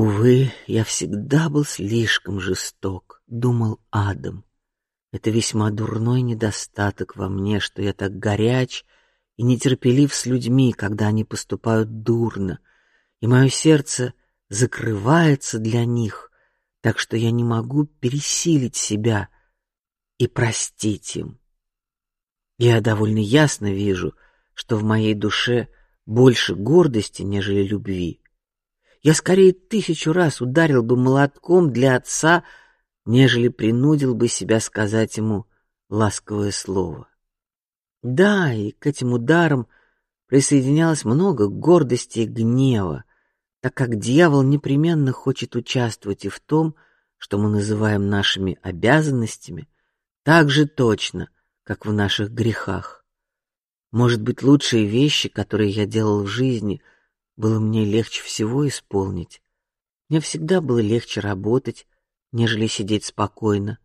Увы, я всегда был слишком жесток, думал Адам. Это весьма дурной недостаток во мне, что я так горяч и нетерпелив с людьми, когда они поступают дурно, и мое сердце закрывается для них, так что я не могу пересилить себя и простить им. Я довольно ясно вижу, что в моей душе больше гордости, нежели любви. Я скорее тысячу раз ударил бы молотком для отца, нежели принудил бы себя сказать ему ласковое слово. Да, и к этим ударам присоединялось много гордости и гнева, так как дьявол непременно хочет участвовать и в том, что мы называем нашими обязанностями, так же точно, как в наших грехах. Может быть, лучшие вещи, которые я делал в жизни, было мне легче всего исполнить. Мне всегда было легче работать, нежели сидеть спокойно.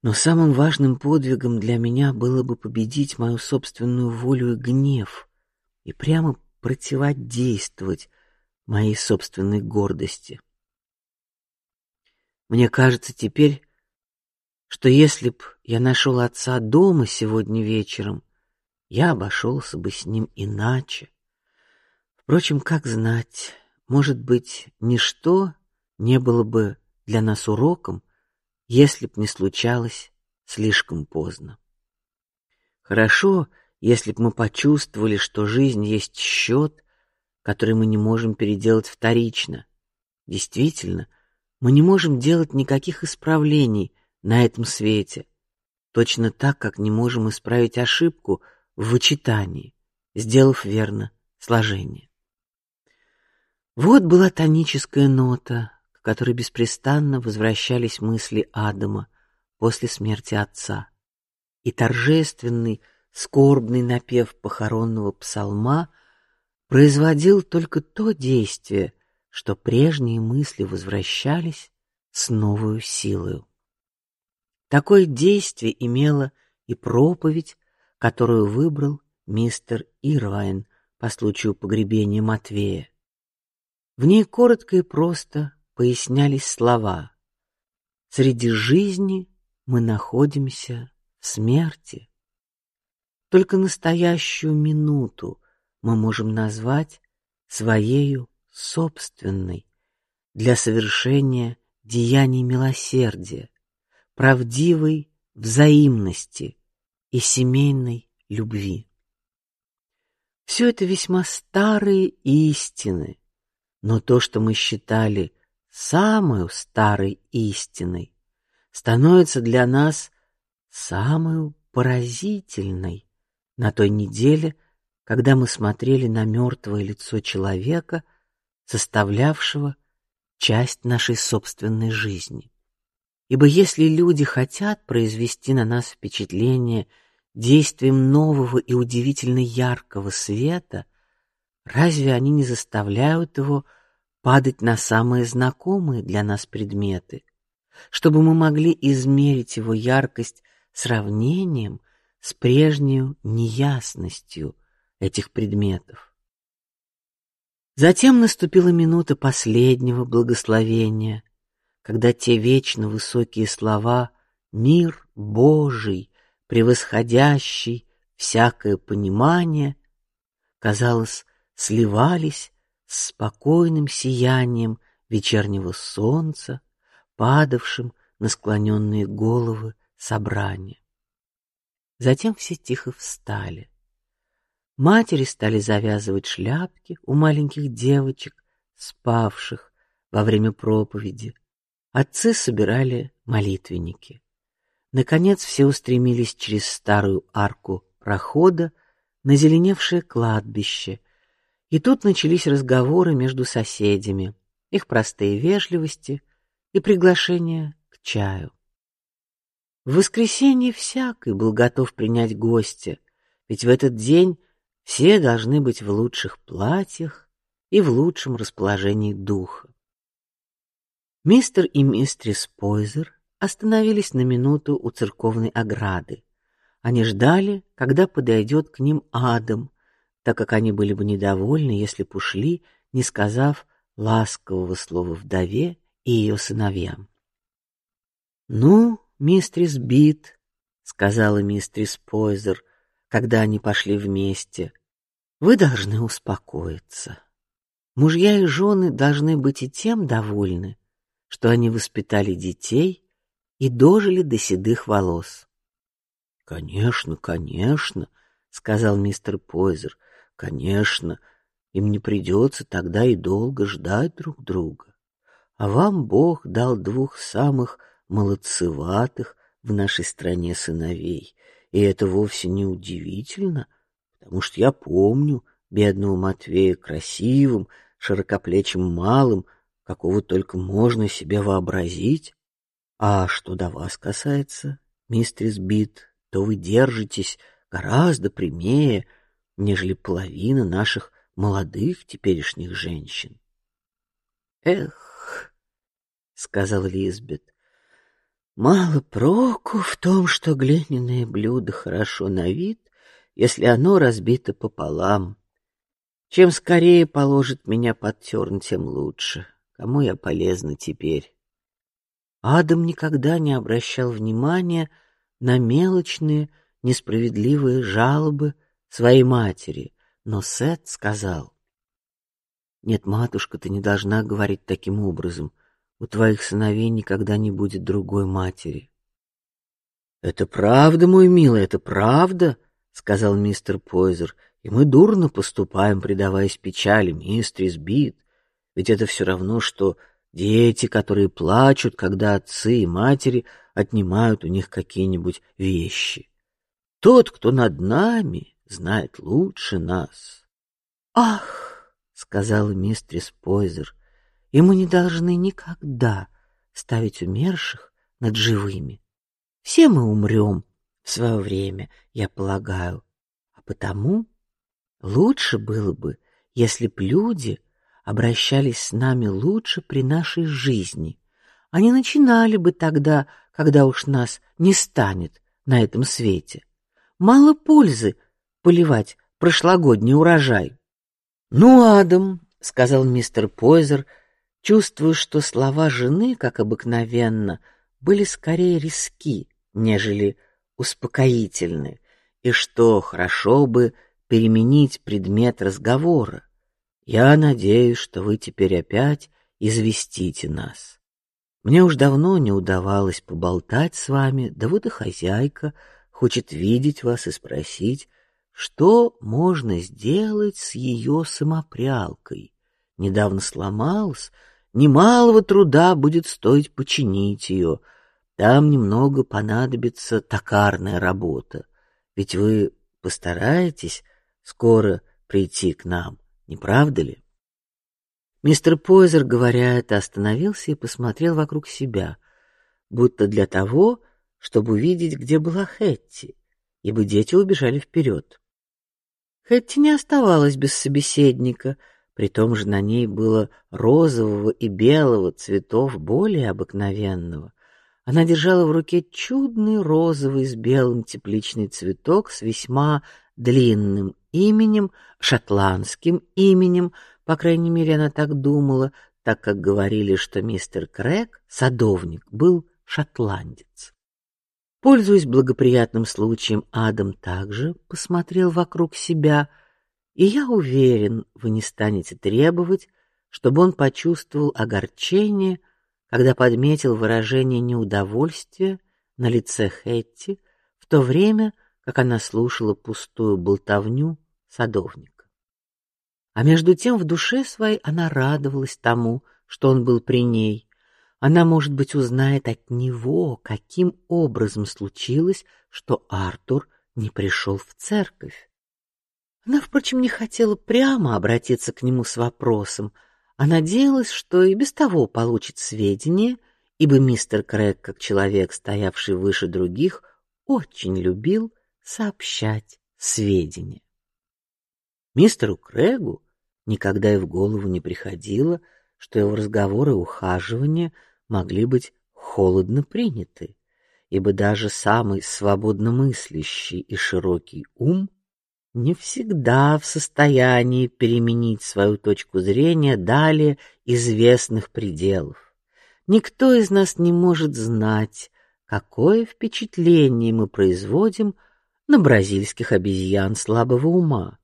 Но самым важным подвигом для меня было бы победить мою собственную волю и гнев и прямо противодействовать моей собственной гордости. Мне кажется теперь, что если б я нашел отца дома сегодня вечером, я обошелся бы с ним иначе. Впрочем, как знать, может быть, ничто не было бы для нас уроком, если б не случалось слишком поздно. Хорошо, если б мы почувствовали, что жизнь есть счет, который мы не можем переделать вторично. Действительно, мы не можем делать никаких исправлений на этом свете, точно так, как не можем исправить ошибку в вычитании, сделав верно сложение. Вот была тоническая нота, к которой беспрестанно возвращались мысли Адама после смерти отца, и торжественный, скорбный напев похоронного псалма производил только то действие, что прежние мысли возвращались с новой силой. Такое действие имела и проповедь, которую выбрал мистер Ирвайн по случаю погребения Матвея. В ней коротко и просто пояснялись слова: среди жизни мы находимся в смерти. Только настоящую минуту мы можем назвать своею собственной для совершения деяний милосердия, правдивой взаимности и семейной любви. Все это весьма старые истины, но то, что мы считали самой старой истиной, становится для нас самой поразительной на той неделе, когда мы смотрели на мертвое лицо человека, составлявшего часть нашей собственной жизни. Ибо если люди хотят произвести на нас впечатление действием нового и удивительно яркого света, разве они не заставляют его падать на самые знакомые для нас предметы, чтобы мы могли измерить его яркость сравнением с прежней неясностью этих предметов? Затем наступила минута последнего благословения, когда те вечно высокие слова «мир Божий», превосходящий всякое понимание, казалось, сливались с спокойным сиянием вечернего солнца, падавшим на склоненные головы собрания. Затем все тихо встали. Матери стали завязывать шляпки у маленьких девочек, спавших во время проповеди. Отцы собирали молитвенники. Наконец все устремились через старую арку прохода на зеленевшее кладбище, и тут начались разговоры между соседями, их простые вежливости и приглашения к чаю. В воскресенье всякий был готов принять гостя, ведь в этот день все должны быть в лучших платьях и в лучшем расположении духа. Мистер и мистрис Пойзер остановились на минуту у церковной ограды. Они ждали, когда подойдет к ним Адам, так как они были бы недовольны, если б ушли, не сказав ласкового слова вдове и ее сыновьям. Ну, мистерис Бит, сказала мистерис Пойзер, когда они пошли вместе, вы должны успокоиться. Мужья и жены должны быть и тем довольны, что они воспитали детей и дожили до седых волос. Конечно, конечно, сказал мистер Пойзер. Конечно, им не придется тогда и долго ждать друг друга. А вам Бог дал двух самых молодцеватых в нашей стране сыновей, и это вовсе не удивительно, потому что я помню бедного Матвея красивым, широкоплечим малым, какого только можно себе вообразить. А что до вас касается, мистерс Бит, то вы держитесь гораздо прямее, нежели половина наших молодых теперешних женщин. Эх, сказал Лизбет, мало проку в том, что глиняное блюдо хорошо на вид, если оно разбито пополам. Чем скорее положит меня под терн, тем лучше. Кому я полезна теперь? Адам никогда не обращал внимания на мелочные, несправедливые жалобы своей матери, но Сет сказал: "Нет, матушка, ты не должна говорить таким образом. У твоих сыновей никогда не будет другой матери". "Это правда, мой милый, это правда", сказал мистер Пойзер. "И мы дурно поступаем, предаваясь печали, мистер Избит. Ведь это все равно, что дети, которые плачут, когда отцы и матери отнимают у них какие-нибудь вещи. Тот, кто над нами, знает лучше нас. Ах, сказала мистрис Пойзер, и мы не должны никогда ставить умерших над живыми. Все мы умрем в свое время, я полагаю, а потому лучше было бы, если б люди обращались с нами лучше при нашей жизни. Они начинали бы тогда, когда уж нас не станет на этом свете. Мало пользы поливать прошлогодний урожай. Ну, Адам, сказал мистер Пойзер, чувствуя, что слова жены, как обыкновенно, были скорее риски, нежели успокоительны, и что хорошо бы переменить предмет разговора. Я надеюсь, что вы теперь опять известите нас. Мне уж давно не удавалось поболтать с вами, да вот и хозяйка хочет видеть вас и спросить, что можно сделать с ее самопрялкой. Недавно сломалась, немалого труда будет стоить починить ее. Там немного понадобится токарная работа. Ведь вы постараетесь скоро прийти к нам. Не правда ли? Мистер Пойзер, говоря это, остановился и посмотрел вокруг себя, будто для того, чтобы увидеть, где была Хэтти, ибо дети убежали вперед. Хэтти не оставалась без собеседника, при том же на ней было розового и белого цветов более обыкновенного. Она держала в руке чудный розовый с белым тепличный цветок с весьма длинным именем, шотландским именем, по крайней мере, она так думала, так как говорили, что мистер Крэг, садовник, был шотландец. Пользуясь благоприятным случаем, Адам также посмотрел вокруг себя, и я уверен, вы не станете требовать, чтобы он почувствовал огорчение, когда подметил выражение неудовольствия на лице Хэтти в то время, как она слушала пустую болтовню садовника. А между тем в душе своей она радовалась тому, что он был при ней. Она, может быть, узнает от него, каким образом случилось, что Артур не пришел в церковь. Она, впрочем, не хотела прямо обратиться к нему с вопросом, а надеялась, что и без того получит сведения, ибо мистер Крэг, как человек, стоявший выше других, очень любил сообщать сведения. Мистеру Крэгу никогда и в голову не приходило, что его разговоры и ухаживания могли быть холодно приняты, ибо даже самый свободно мыслящий и широкий ум не всегда в состоянии переменить свою точку зрения далее известных пределов. Никто из нас не может знать, какое впечатление мы производим на бразильских обезьян слабого ума.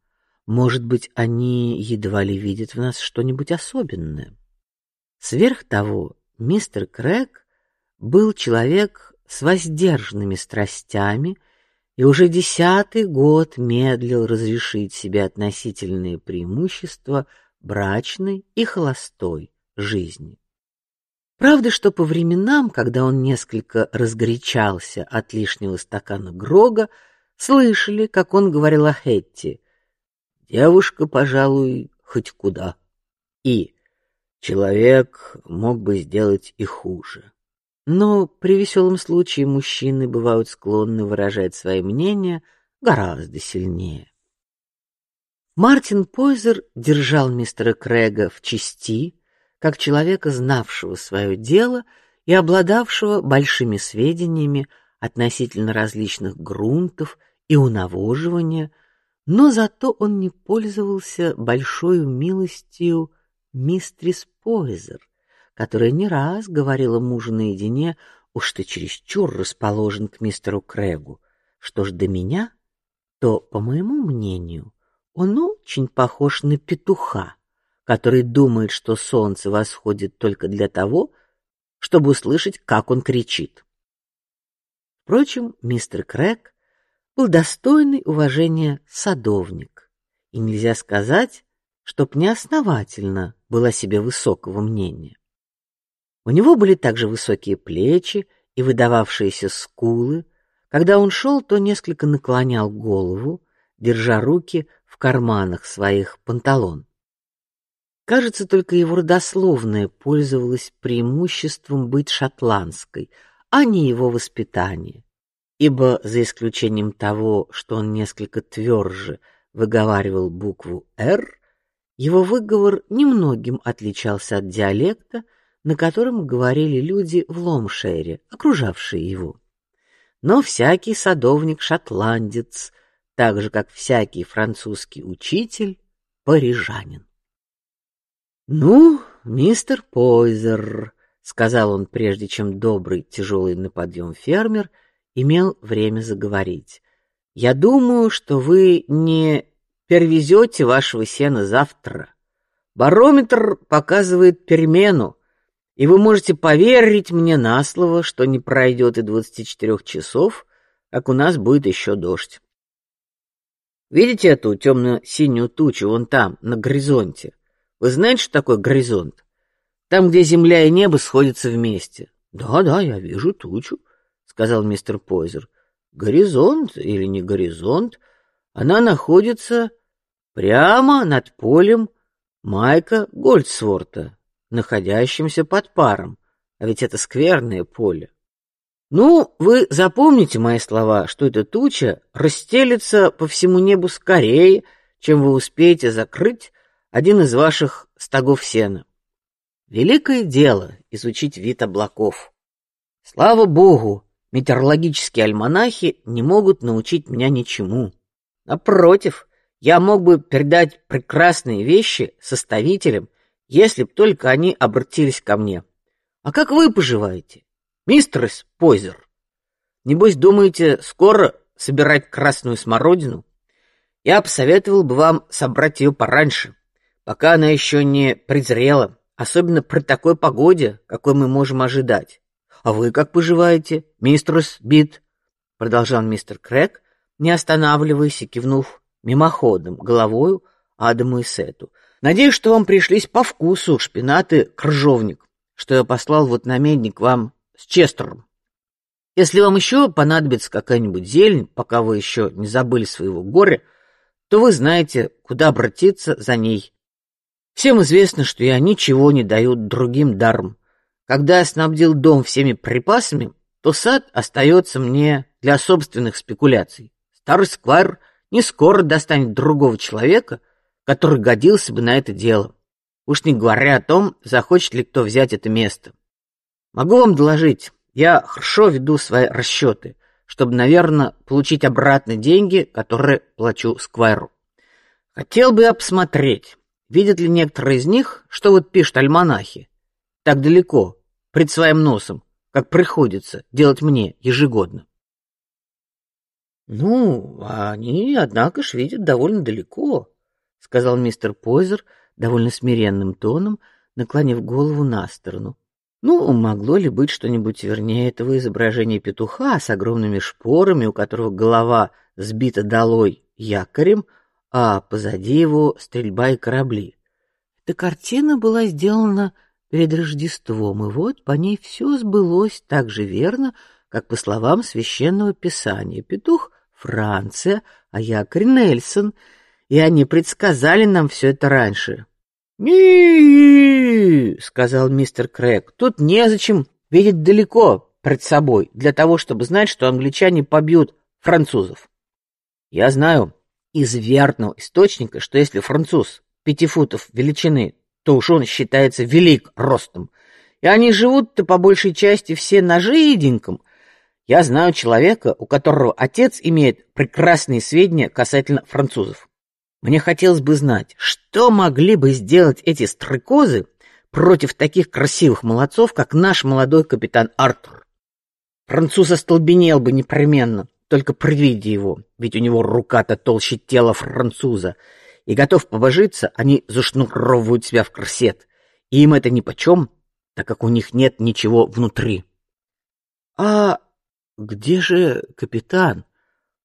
Может быть, они едва ли видят в нас что-нибудь особенное. Сверх того, мистер Крэг был человек с воздержанными страстями и уже десятый год медлил разрешить себе относительные преимущества брачной и холостой жизни. Правда, что по временам, когда он несколько разгорячался от лишнего стакана Грога, слышали, как он говорил о Хетти: "Девушка, пожалуй, хоть куда". И человек мог бы сделать и хуже. Но при веселом случае мужчины бывают склонны выражать свои мнения гораздо сильнее. Мартин Пойзер держал мистера Крэга в чести, как человека, знавшего свое дело и обладавшего большими сведениями относительно различных грунтов и унавоживания, но зато он не пользовался большой милостью мистрис Пойзер, которая не раз говорила мужу наедине, уж ты чересчур расположен к мистеру Крэгу. Что ж до меня, то, по моему мнению, он очень похож на петуха, который думает, что солнце восходит только для того, чтобы услышать, как он кричит. Впрочем, мистер Крэг был достойный уважения садовник, и нельзя сказать, чтоб неосновательно было о себе высокого мнения. У него были также высокие плечи и выдававшиеся скулы. Когда он шел, то несколько наклонял голову, держа руки в карманах своих панталон. Кажется, только его родословная пользовалась преимуществом быть шотландской, а не его воспитание, ибо за исключением того, что он несколько тверже выговаривал букву «Р», его выговор немногим отличался от диалекта, на котором говорили люди в Ломшере, окружавшие его. Но всякий садовник-шотландец, так же как всякий французский учитель, парижанин. Ну, мистер Пойзер, сказал он, прежде чем добрый тяжелый на подъем фермер имел время заговорить. Я думаю, что вы не перевезете вашего сена завтра. Барометр показывает перемену, и вы можете поверить мне на слово, что не пройдет и двадцати четырех часов, как у нас будет еще дождь. Видите эту темно-синюю тучу вон там, на горизонте? Вы знаете, что такое горизонт? Там, где земля и небо сходятся вместе. Да, да, я вижу тучу, сказал мистер Пойзер. Горизонт или не горизонт? Она находится прямо над полем Майка Гольдсворта находящимся под паром, а ведь это скверное поле. Ну, вы запомните мои слова, что эта туча расстелится по всему небу скорее, чем вы успеете закрыть один из ваших стогов сена. Великое дело изучить вид облаков. Слава богу, метеорологические альманахи не могут научить меня ничему. Напротив, я мог бы передать прекрасные вещи составителям если б только они обратились ко мне. А как вы поживаете, мистер Пойзер? Небось, думаете, скоро собирать красную смородину? Я посоветовал бы вам собрать ее пораньше, пока она еще не презрела, особенно при такой погоде, какой мы можем ожидать. А вы как поживаете, мистер Бит? Продолжал мистер Крэг, не останавливаясь и кивнув мимоходом головою Адаму и Сету. Надеюсь, что вам пришлись по вкусу шпинаты крыжовник, что я послал вот на медник вам с Честером. Если вам еще понадобится какая-нибудь зелень, пока вы еще не забыли своего горя, то вы знаете, куда обратиться за ней. Всем известно, что я ничего не даю другим даром. Когда я снабдил дом всеми припасами, то сад остается мне для собственных спекуляций. Старый сквайр не скоро достанет другого человека, который годился бы на это дело. Уж не говоря о том, захочет ли кто взять это место. Могу вам доложить, я хорошо веду свои расчеты. чтобы, наверное, получить обратно деньги, которые плачу Сквайру. Хотел бы обсмотреть, видят ли некоторые из них, что вот пишут альманахи, так далеко, пред своим носом, как приходится делать мне ежегодно. Ну, они, однако ж, видят довольно далеко, сказал мистер Пойзер довольно смиренным тоном, наклонив голову на сторону. Ну, могло ли быть что-нибудь вернее этого изображения петуха с огромными шпорами, у которого голова сбита долой якорем, а позади его стрельба и корабли? Эта картина была сделана перед Рождеством, и вот по ней все сбылось так же верно, как по словам священного писания. Петух Франция, а якорь Нельсон, и они предсказали нам все это раньше. «Ми!» — сказал мистер Крэг. «Тут незачем видеть далеко пред собой, для того, чтобы знать, что англичане побьют французов. Я знаю из верного источника, что если француз пяти футов величины, то уж он считается велик ростом. И они живут-то по большей части все на жиденьком. Я знаю человека, у которого отец имеет прекрасные сведения касательно французов. Мне хотелось бы знать, что могли бы сделать эти стрекозы против таких красивых молодцов, как наш молодой капитан Артур. Француз остолбенел бы непременно, только при виде его, ведь у него рука-то толще тела француза, и готов побожиться, они зашнуровывают себя в корсет, и им это нипочем, так как у них нет ничего внутри. А где же капитан?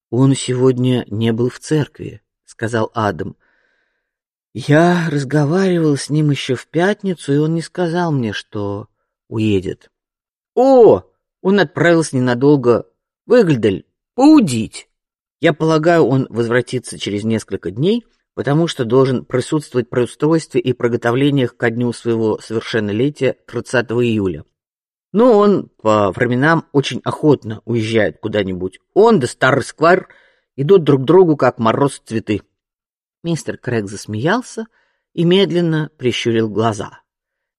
Он сегодня не был в церкви сказал Адам. Я разговаривал с ним еще в пятницу, и он не сказал мне, что уедет. О, он отправился ненадолго в Эгльдель поудить. Я полагаю, он возвратится через несколько дней, потому что должен присутствовать при устройстве и приготовлениях ко дню своего совершеннолетия 30 июля. Но он по временам очень охотно уезжает куда-нибудь. Он да старый сквайр идут друг к другу как мороз цветы. Мистер Крэг засмеялся и медленно прищурил глаза,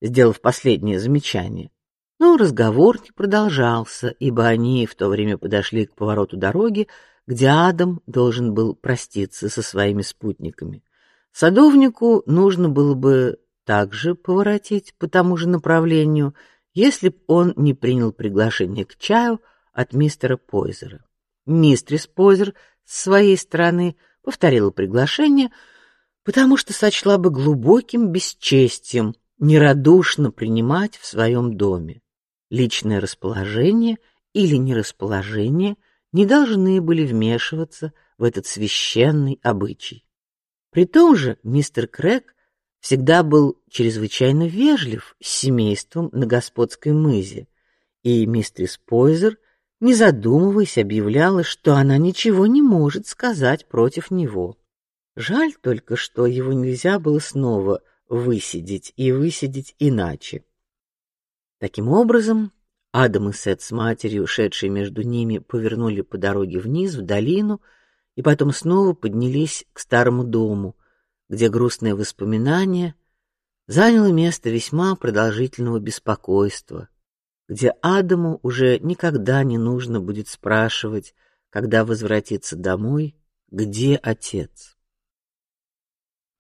сделав последнее замечание. Но разговор не продолжался, ибо они в то время подошли к повороту дороги, где Адам должен был проститься со своими спутниками. Садовнику нужно было бы также поворотить по тому же направлению, если б он не принял приглашение к чаю от мистера Пойзера. Мистрис Пойзер с своей стороны повторила приглашение, потому что сочла бы глубоким бесчестием нерадушно принимать в своем доме. Личное расположение или нерасположение не должны были вмешиваться в этот священный обычай. При том же мистер Крэг всегда был чрезвычайно вежлив с семейством на господской мызе, и мистерис Пойзер не задумываясь, объявляла, что она ничего не может сказать против него. Жаль только, что его нельзя было снова высидеть и высидеть иначе. Таким образом, Адам и Сет с матерью, шедшие между ними, повернули по дороге вниз в долину и потом снова поднялись к старому дому, где грустное воспоминание заняло место весьма продолжительного беспокойства где Адаму уже никогда не нужно будет спрашивать, когда возвратиться домой, где отец.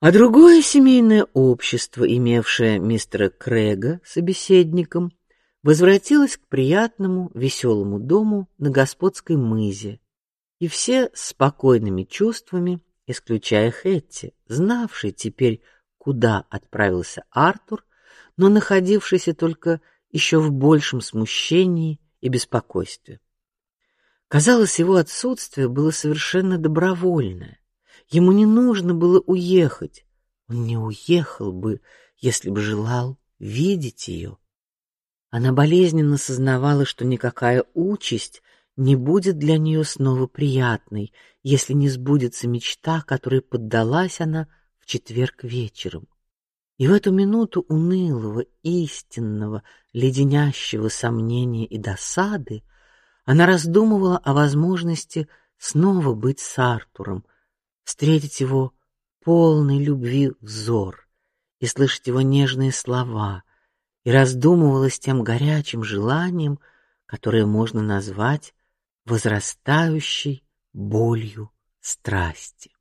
А другое семейное общество, имевшее мистера Крэга собеседником, возвратилось к приятному, веселому дому на господской мызе, и все спокойными чувствами, исключая Хэтти, знавшей теперь, куда отправился Артур, но находившийся только еще в большем смущении и беспокойстве. Казалось, его отсутствие было совершенно добровольное. Ему не нужно было уехать. Он не уехал бы, если бы желал видеть ее. Она болезненно сознавала, что никакая участь не будет для нее снова приятной, если не сбудется мечта, которой поддалась она в четверг вечером. И в эту минуту унылого, истинного, леденящего сомнения и досады она раздумывала о возможности снова быть с Артуром, встретить его полный любви взор и слышать его нежные слова, и раздумывала с тем горячим желанием, которое можно назвать возрастающей болью страсти.